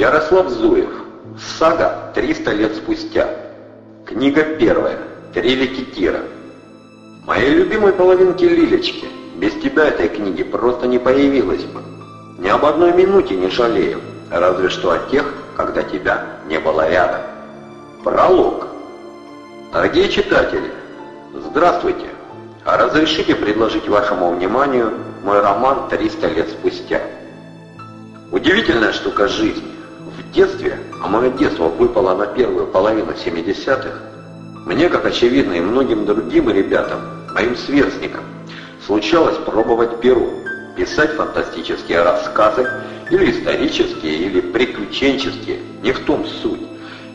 Ярослав Зуев. Сага «300 лет спустя». Книга первая. Три рекетира. Моей любимой половинки Лилечки. Без тебя этой книги просто не появилась бы. Ни об одной минуте не жалею, разве что о тех, когда тебя не было рядом. Пролог. Дорогие читатели, здравствуйте. Разрешите предложить вашему вниманию мой роман «300 лет спустя». Удивительная штука жизни. В детстве, а мое детство выпало на первую половину 70-х, мне, как очевидно и многим другим ребятам, моим сверстникам, случалось пробовать перу, писать фантастические рассказы, или исторические, или приключенческие, не в том суть.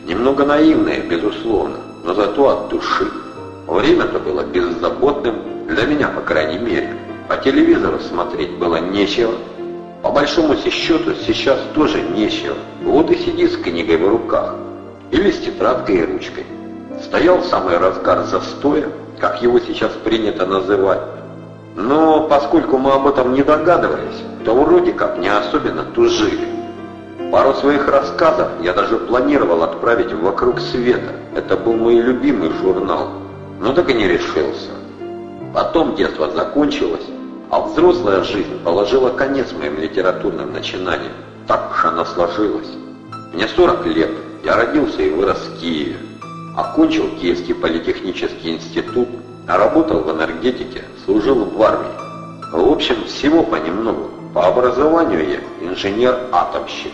Немного наивные, безусловно, но зато от души. Время-то было беззаботным, для меня, по крайней мере. По телевизору смотреть было нечего, по большому счету сейчас тоже нечего. Вот и сиди с книгой в руках. Или с тетрадкой и ручкой. Стоял самый разгар застоя, как его сейчас принято называть. Но поскольку мы об этом не догадывались, то вроде как не особенно тужили. Пару своих рассказов я даже планировал отправить «Вокруг света». Это был мой любимый журнал. Но так и не решился. Потом детство закончилось, а взрослая жизнь положила конец моим литературным начинаниям. Так уж она сложилась. Мне 40 лет, я родился и вырос в Киеве. Окончил Киевский политехнический институт, работал в энергетике, служил в армии. В общем, всего понемногу. По образованию я инженер-атомщик.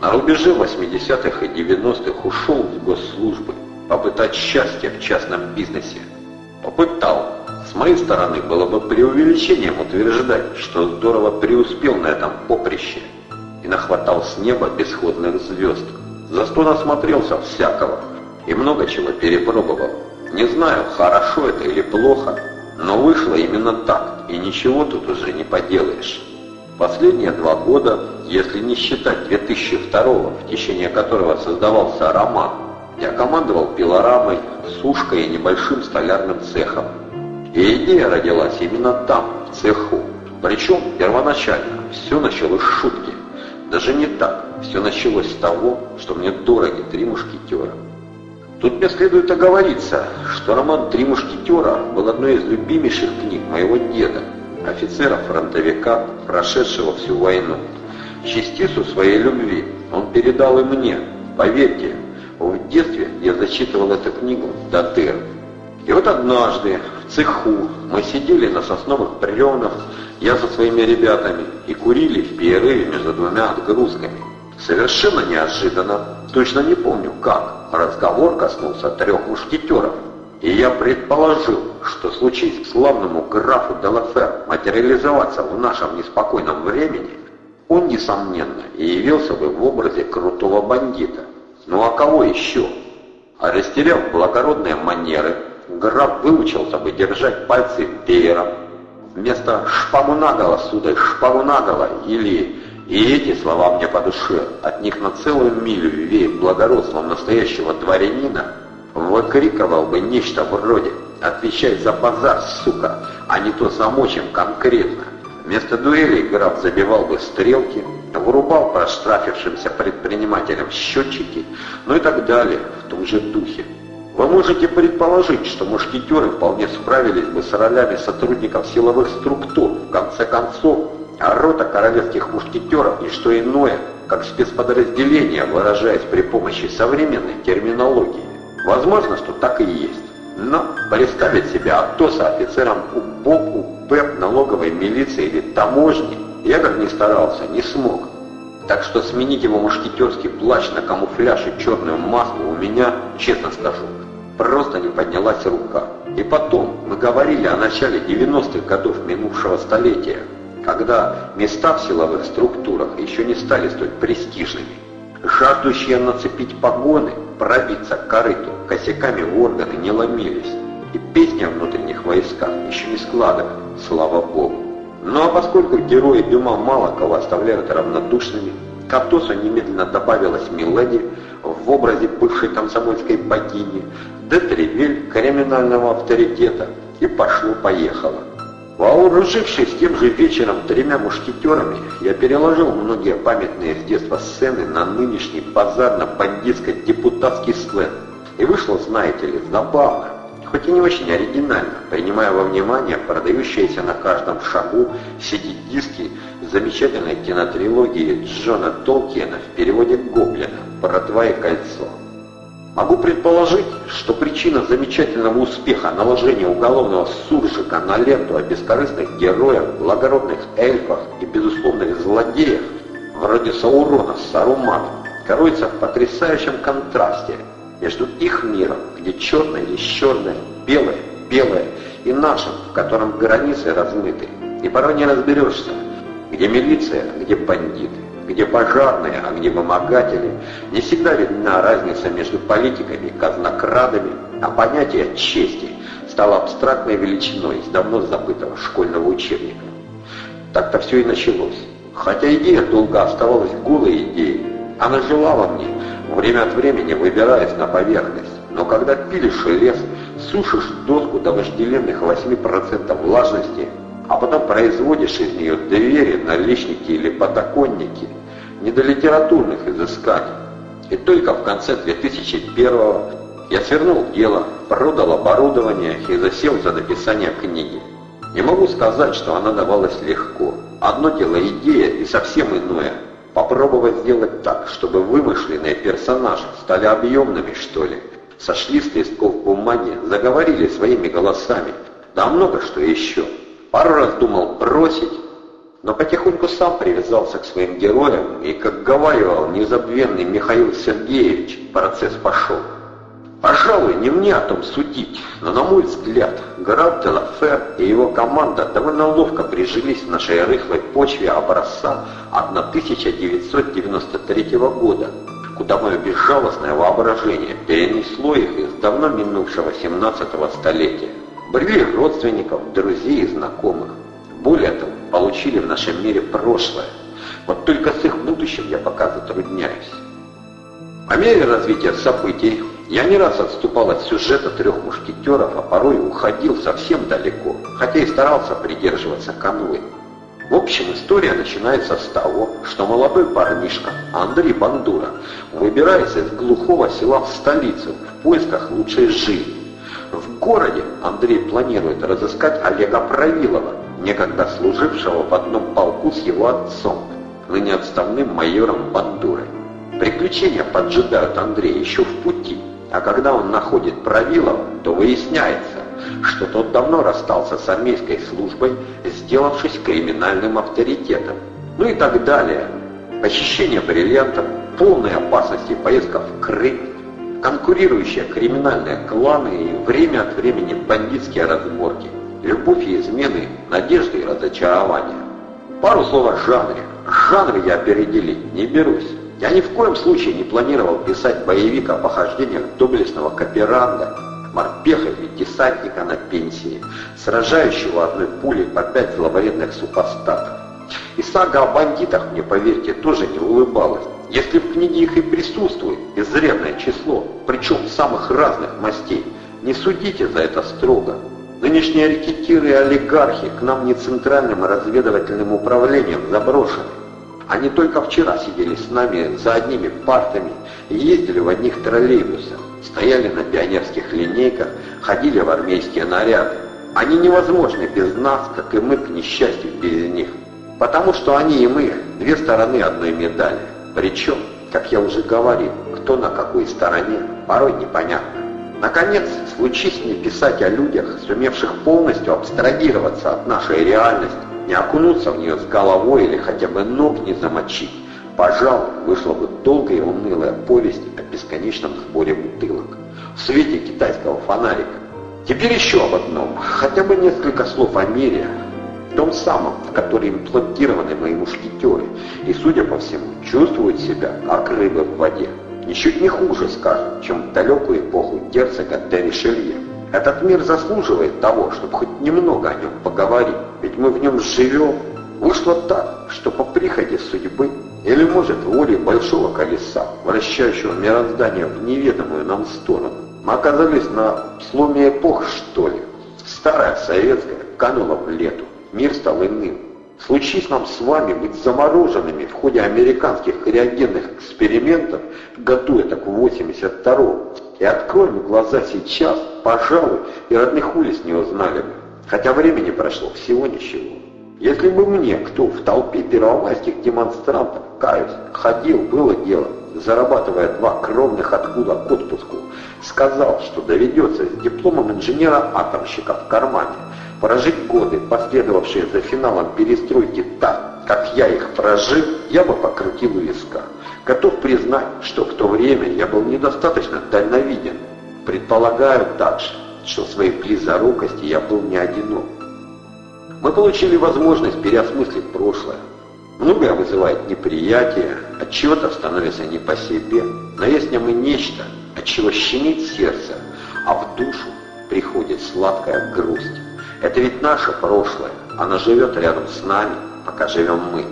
На рубеже 80-х и 90-х ушел из госслужбы, попытать счастье в частном бизнесе. Попытал, с моей стороны было бы преувеличением утверждать, что здорово преуспел на этом поприще и нахватал с неба бесходных звезд. За что насмотрелся всякого и много чего перепробовал. Не знаю, хорошо это или плохо, но вышло именно так, и ничего тут уже не поделаешь. Последние два года, если не считать 2002 в течение которого создавался роман, я командовал пилорамой, сушкой и небольшим столярным цехом. И идея родилась именно там, в цеху. Причем первоначально все началось с шутки. Даже не так. Все началось с того, что мне дороги три мушкетера. Тут мне следует оговориться, что роман «Три мушкетера» был одной из любимейших книг моего деда, офицера-фронтовика, прошедшего всю войну. Частицу своей любви он передал и мне. Поверьте, в детстве я зачитывал эту книгу до дыр. И вот однажды цеху мы сидели на сосновых бревнах, я со своими ребятами, и курили в перерыве между двумя отгрузками. Совершенно неожиданно, точно не помню как, разговор коснулся трех мушкетеров. И я предположил, что случись славному графу Делафер материализоваться в нашем неспокойном времени, он, несомненно, и явился бы в образе крутого бандита. Ну а кого еще? А растеряв благородные манеры, граф выучился бы держать пальцы веером. Вместо «шпагу наголо, сударь, шпагу наголо» или «и эти слова мне по душе», от них на целую милю веет благородством настоящего дворянина, выкрикивал бы нечто вроде «отвечай за базар, сука, а не то замочим конкретно». Вместо дуэли граф забивал бы стрелки, вырубал проштрафившимся предпринимателям счетчики, ну и так далее в том же духе. Вы можете предположить, что мушкетеры вполне справились бы с ролями сотрудников силовых структур. В конце концов, а рота королевских мушкетеров не что иное, как спецподразделение, выражаясь при помощи современной терминологии. Возможно, что так и есть. Но представить себя Атоса офицером УБОП, УПЭП, налоговой милиции или таможни я как ни старался, не смог. Так что сменить его мушкетерский плащ на камуфляж и черную маску у меня, честно скажу, Просто не поднялась рука. И потом, мы говорили о начале 90-х годов минувшего столетия, когда места в силовых структурах еще не стали столь престижными. Жаждущие нацепить погоны, пробиться к корыту, косяками в органы не ломились. И песня о внутренних войсках еще не складывали, слава богу. Ну а поскольку герои Дюма мало кого оставляют равнодушными, к Атосу немедленно добавилась Миледи в образе бывшей комсомольской богини, Детревель криминального авторитета, и пошло-поехало. Вооружившись тем же вечером тремя мушкетерами, я переложил многие памятные с детства сцены на нынешний базарно-бандитско-депутатский сленг. И вышло, знаете ли, забавно, хоть и не очень оригинально, принимая во внимание продающиеся на каждом шагу CD-диски замечательной кинотрилогии Джона Толкиена в переводе Гоблина «Братва и кольцо». Могу предположить, что причина замечательного успеха наложения уголовного суржика на ленту о бескорыстных героях, благородных эльфах и безусловных злодеях, вроде Саурона с Саруманом, кроется в потрясающем контрасте между их миром, где черное есть черное, белое – белое, и нашим, в котором границы размыты, и порой не разберешься, где милиция, где бандиты где пожарные, а где вымогатели, не всегда видна разница между политиками и казнокрадами, а понятие чести стало абстрактной величиной из давно забытого школьного учебника. Так-то все и началось. Хотя идея долго оставалась голой идеей, она жила во мне, время от времени выбираясь на поверхность. Но когда пилишь лес, сушишь доску до вожделенных 8% влажности, а потом производишь из нее двери, наличники или подоконники, не до литературных изысканий. И только в конце 2001-го я свернул дело, продал оборудование и засел за написание книги. Не могу сказать, что она давалась легко. Одно дело идея и совсем иное. Попробовать сделать так, чтобы вымышленные персонажи стали объемными, что ли. Сошли с листков бумаги, заговорили своими голосами. Да много что еще. Пару раз думал бросить, но потихоньку сам привязался к своим героям, и, как говаривал незабвенный Михаил Сергеевич, процесс пошел. Пожалуй, не мне о том судить, но, на мой взгляд, граф Делафер и его команда довольно ловко прижились в нашей рыхлой почве образца 1993 года, куда мое безжалостное воображение перенесло их из давно минувшего 17-го столетия. Брели родственников, друзей и знакомых. Более того, получили в нашем мире прошлое. Вот только с их будущим я пока затрудняюсь. По мере развития событий я не раз отступал от сюжета трех мушкетеров, а порой уходил совсем далеко, хотя и старался придерживаться канвы. В общем, история начинается с того, что молодой парнишка Андрей Бандура выбирается из глухого села в столицу в поисках лучшей жизни. В городе Андрей планирует разыскать Олега Правилова, некогда служившего в одном полку с его отцом, ныне отставным майором Бандурой. Приключения поджидают Андрея еще в пути, а когда он находит Правилова, то выясняется, что тот давно расстался с армейской службой, сделавшись криминальным авторитетом. Ну и так далее. Похищение бриллиантов, полной опасности поездка в Крым, конкурирующие криминальные кланы и время от времени бандитские разборки, любовь и измены, надежды и разочарования. Пару слов о жанре. Жанр я определить не берусь. Я ни в коем случае не планировал писать боевик о похождениях доблестного кооперанда, морпеха или десантника на пенсии, сражающего одной пулей по пять зловредных супостатов. И сага о бандитах мне, поверьте, тоже не улыбалась. Если в книге их и присутствует изрядное число, причем самых разных мастей, не судите за это строго. Нынешние рекетиры и олигархи к нам не центральным разведывательным управлением заброшены. Они только вчера сидели с нами за одними партами и ездили в одних троллейбусах, стояли на пионерских линейках, ходили в армейские наряды. Они невозможны без нас, как и мы, к несчастью, без них. Потому что они и мы – две стороны одной медали. Причем, как я уже говорил, кто на какой стороне, порой непонятно. Наконец, случись мне писать о людях, сумевших полностью абстрагироваться от нашей реальности, не окунуться в нее с головой или хотя бы ног не замочить, пожалуй, вышла бы долгая и унылая повесть о бесконечном сборе бутылок в свете китайского фонарика. Теперь еще об одном, хотя бы несколько слов о мире, том самом, в который имплантированы мои мушкетеры, и, судя по всему, чувствуют себя, как рыбы в воде. Ничуть не хуже, скажем, чем в далекую эпоху герцога де Ришелье. Этот мир заслуживает того, чтобы хоть немного о нем поговорить, ведь мы в нем живем. Вышло так, что по приходе судьбы, или, может, воле большого колеса, вращающего мироздание в неведомую нам сторону, мы оказались на сломе эпох, что ли. Старая советская канула в лету. Мир стал иным. Случись нам с вами быть замороженными в ходе американских криогенных экспериментов, году это к 82-му, и откроем глаза сейчас, пожалуй, и родных улиц не узнали бы. Хотя времени прошло всего ничего. Если бы мне кто в толпе первомайских демонстрантов, каюсь, ходил, было дело, зарабатывая два кровных откуда к отпуску, сказал, что доведется с дипломом инженера-атомщика в кармане, прожить годы, последовавшие за финалом перестройки так, как я их прожил, я бы покрутил у виска. Готов признать, что в то время я был недостаточно дальновиден. Предполагаю также, что в своей близорукости я был не одинок. Мы получили возможность переосмыслить прошлое. Многое вызывает неприятие, от чего-то становится не по себе, но есть в нем и нечто, от чего щемит сердце, а в душу приходит сладкая грусть. Это ведь наше прошлое, оно живет рядом с нами, пока живем мы.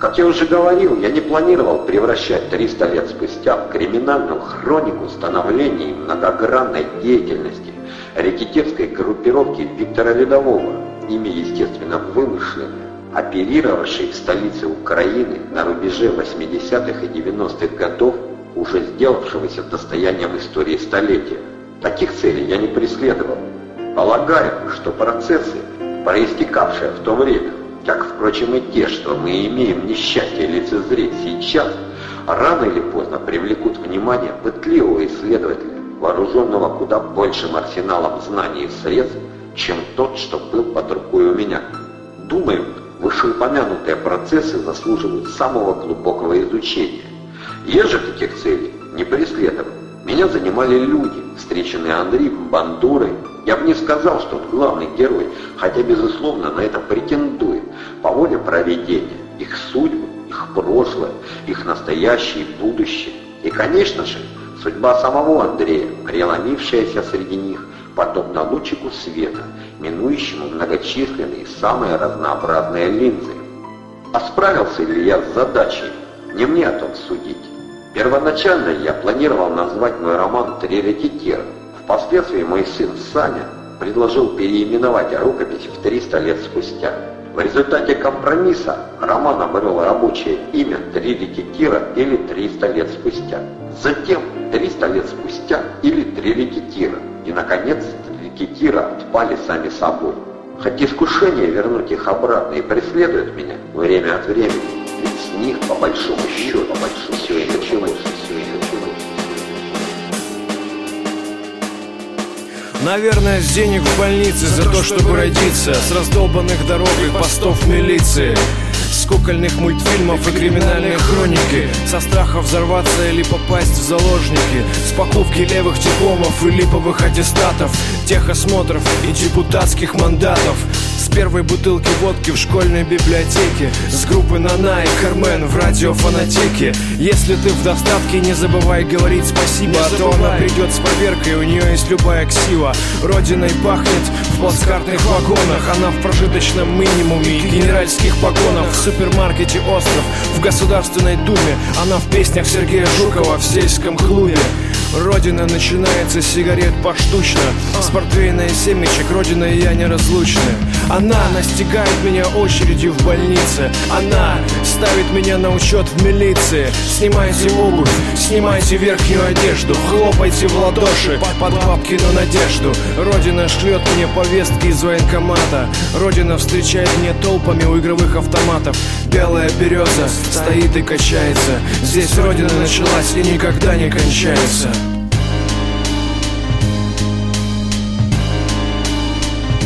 Как я уже говорил, я не планировал превращать 300 лет спустя в криминальную хронику становления многогранной деятельности рекетевской группировки Виктора Ледового, имя, естественно, вымышленное, оперировавшей в столице Украины на рубеже 80-х и 90-х годов, уже сделавшегося достоянием истории столетия. Таких целей я не преследовал. Полагаю, что процессы, проистекавшие в то время, как, впрочем, и те, что мы имеем несчастье лицезреть сейчас, рано или поздно привлекут внимание пытливого исследователя, вооруженного куда большим арсеналом знаний и средств, чем тот, что был под рукой у меня. Думаю, вышеупомянутые процессы заслуживают самого глубокого изучения. Я же таких целей не преследовал. Меня занимали люди, встреченные Андреем Бандурой. Я бы не сказал, что он главный герой, хотя, безусловно, на это претендует, по воле проведения, их судьбы, их прошлое, их настоящее и будущее. И, конечно же, судьба самого Андрея, преломившаяся среди них, подобно лучику света, минующему многочисленные самые разнообразные линзы. А справился ли я с задачей? Не мне о том судить. Первоначально я планировал назвать мой роман «Трирекетир». Впоследствии мой сын Саня предложил переименовать рукопись в 300 лет спустя. В результате компромисса роман обрел рабочее имя «Три рекетира» или «300 лет спустя». Затем «300 лет спустя» или «Три рекетира». И, наконец, рекетира отпали сами собой. Хоть искушение вернуть их обратно и преследует меня время от времени, ведь с них, по большому счету, по большому все Наверное, с денег в больнице за то, чтобы родиться. С раздолбанных дорог и постов милиции. С кукольных мультфильмов и криминальной хроники. Со страха взорваться или попасть в заложники. С покупки левых дипломов и липовых аттестатов Техосмотров и депутатских мандатов. С первой бутылки водки в школьной библиотеке. С группы Нана и Кармен в радиофонотеке. Если ты в достатке, не забывай говорить спасибо А то она придет с проверкой, у нее есть любая ксива. Родиной пахнет в плацкартных вагонах. Она в прожиточном минимуме и генеральских погонах. В супермаркете «Остров», в Государственной Думе. Она в песнях Сергея Жукова в сельском клубе. Родина начинается с сигарет поштучно. С портвейна и семечек Родина и я неразлучны Она настигает меня очередью в больнице. Она ставит меня на учет в милиции. Снимайте обувь, снимайте верхнюю одежду Хлопайте в ладоши под бабкину надежду. Родина шлет мне повестки из военкомата. Родина встречает меня толпами у игровых автоматов. Белая береза стоит и качается. Здесь Родина началась и никогда не кончается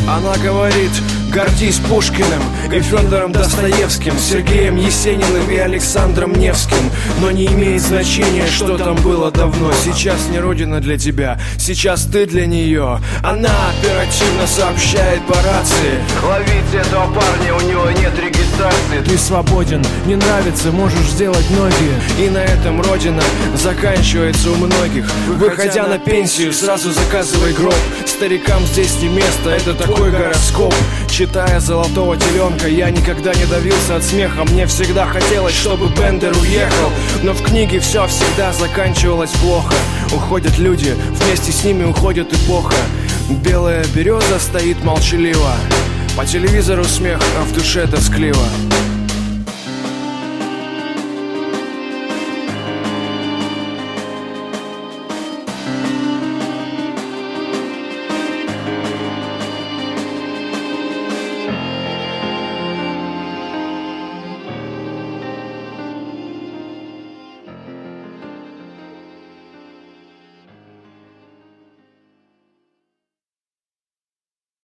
Она говорит, гордись Пушкиным и Федором Достоевским, Сергеем Есениным и Александром Невским. Но не имеет значения, что там было давно. Сейчас не родина для тебя, сейчас ты для нее. Она оперативно сообщает по рации. Ловите этого парня, у него нет регистрации. Ты свободен, не нравится, можешь сделать ноги. И на этом родина заканчивается у многих. Выходя на пенсию, сразу заказывай гроб. Старикам здесь не место, это такой гороскоп. Читая «Золотого теленка», я никогда не давился от смеха Мне всегда хотелось, чтобы Бендер уехал Но в книге все всегда заканчивалось плохо Уходят люди, вместе с ними уходит эпоха Белая береза стоит молчаливо По телевизору смех, а в душе тоскливо